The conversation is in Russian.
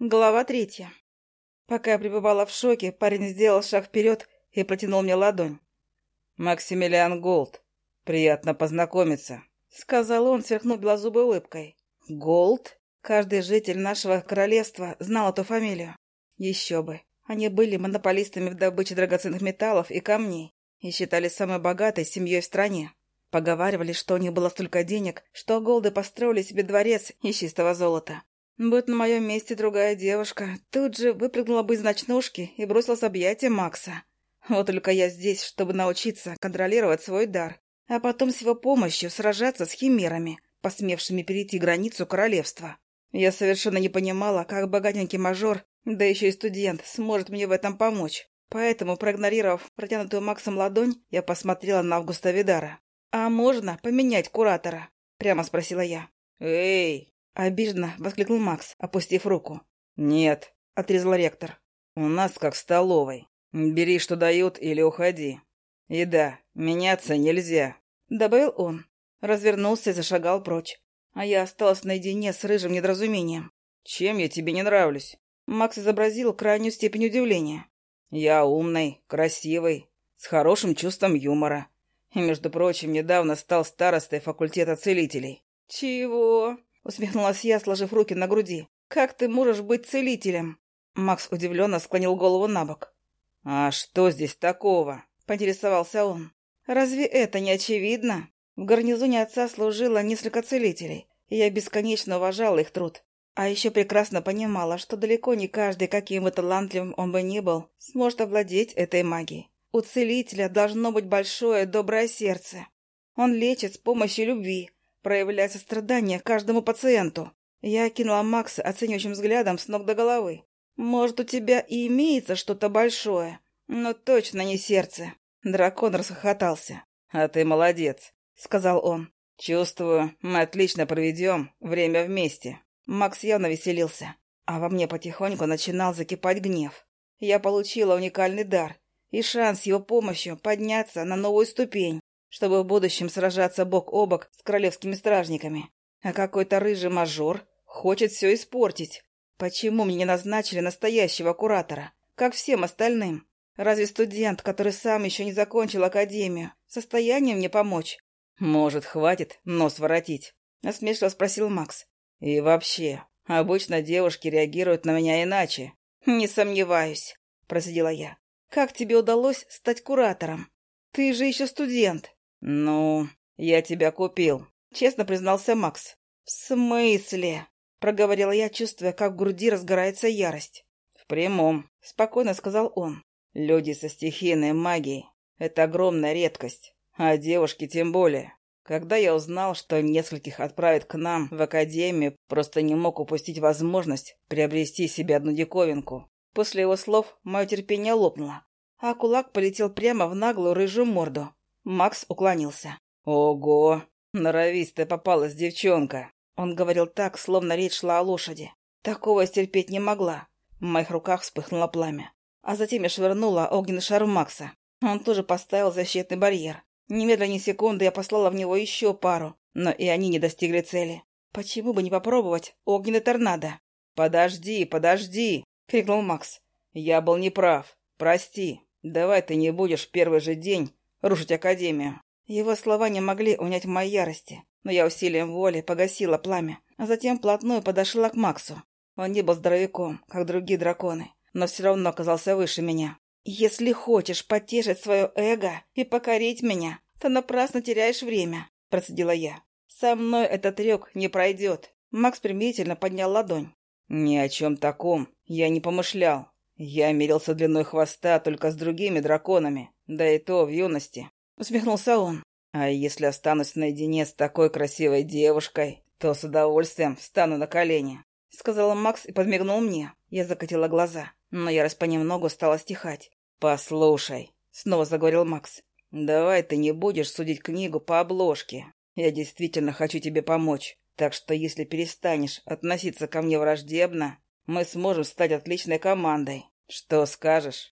Глава третья. Пока я пребывала в шоке, парень сделал шаг вперед и протянул мне ладонь. «Максимилиан Голд, приятно познакомиться», — сказал он, сверкнув белозубой улыбкой. «Голд?» Каждый житель нашего королевства знал эту фамилию. Еще бы. Они были монополистами в добыче драгоценных металлов и камней и считались самой богатой семьей в стране. Поговаривали, что у них было столько денег, что Голды построили себе дворец из чистого золота. Будь на моем месте другая девушка, тут же выпрыгнула бы из ночнушки и бросилась объятия Макса. Вот только я здесь, чтобы научиться контролировать свой дар, а потом с его помощью сражаться с химерами, посмевшими перейти границу королевства. Я совершенно не понимала, как богатенький мажор, да еще и студент, сможет мне в этом помочь. Поэтому, проигнорировав протянутую Максом ладонь, я посмотрела на Августа Видара. «А можно поменять куратора?» — прямо спросила я. «Эй!» — обиженно воскликнул Макс, опустив руку. «Нет», — отрезал ректор. «У нас как в столовой. Бери, что дают, или уходи. И да, меняться нельзя», — добавил он. Развернулся и зашагал прочь. А я осталась наедине с рыжим недоразумением. «Чем я тебе не нравлюсь?» Макс изобразил крайнюю степень удивления. «Я умный, красивый, с хорошим чувством юмора. И, между прочим, недавно стал старостой факультета целителей». «Чего?» — усмехнулась я, сложив руки на груди. «Как ты можешь быть целителем?» Макс удивленно склонил голову на бок. «А что здесь такого?» — поинтересовался он. «Разве это не очевидно? В гарнизоне отца служило несколько целителей, и я бесконечно уважала их труд. А еще прекрасно понимала, что далеко не каждый, каким бы талантливым он бы ни был, сможет овладеть этой магией. У целителя должно быть большое доброе сердце. Он лечит с помощью любви, проявляя сострадание каждому пациенту. Я окинула Макса оценивающим взглядом с ног до головы. «Может, у тебя и имеется что-то большое, но точно не сердце». Дракон расхохотался. «А ты молодец», — сказал он. «Чувствую, мы отлично проведем время вместе». Макс явно веселился, а во мне потихоньку начинал закипать гнев. Я получила уникальный дар и шанс его помощью подняться на новую ступень, чтобы в будущем сражаться бок о бок с королевскими стражниками. А какой-то рыжий мажор хочет все испортить. Почему мне не назначили настоящего куратора, как всем остальным? Разве студент, который сам еще не закончил академию, в состоянии мне помочь? «Может, хватит нос воротить?» — насмешливо спросил Макс. И вообще, обычно девушки реагируют на меня иначе. Не сомневаюсь, процедила я. Как тебе удалось стать куратором? Ты же еще студент. Ну, я тебя купил, честно признался Макс. В смысле? проговорила я, чувствуя, как в груди разгорается ярость. В прямом, спокойно сказал он. Люди со стихийной магией — это огромная редкость, а девушки тем более. Когда я узнал, что нескольких отправят к нам в академию, просто не мог упустить возможность приобрести себе одну диковинку. После его слов мое терпение лопнуло, а кулак полетел прямо в наглую рыжую морду. Макс уклонился. «Ого! Норовистая попалась девчонка!» Он говорил так, словно речь шла о лошади. Такого стерпеть не могла. В моих руках вспыхнуло пламя. А затем я швырнула огненный шар в Макса. Он тоже поставил защитный барьер. Немедленно ни секунды я послала в него еще пару, но и они не достигли цели. Почему бы не попробовать огненный торнадо? «Подожди, подожди!» — крикнул Макс. «Я был неправ. Прости. Давай ты не будешь в первый же день рушить Академию». Его слова не могли унять моей ярости, но я усилием воли погасила пламя, а затем плотную подошла к Максу. Он не был здоровяком, как другие драконы, но все равно оказался выше меня. «Если хочешь потешить свое эго и покорить меня, то напрасно теряешь время», — процедила я. «Со мной этот трюк не пройдет». Макс примирительно поднял ладонь. «Ни о чем таком я не помышлял. Я мерился длиной хвоста только с другими драконами, да и то в юности», — усмехнулся он. «А если останусь наедине с такой красивой девушкой, то с удовольствием встану на колени», — сказал Макс и подмигнул мне. Я закатила глаза, но ярость понемногу стала стихать. «Послушай», — снова заговорил Макс, — «давай ты не будешь судить книгу по обложке. Я действительно хочу тебе помочь, так что если перестанешь относиться ко мне враждебно, мы сможем стать отличной командой. Что скажешь?»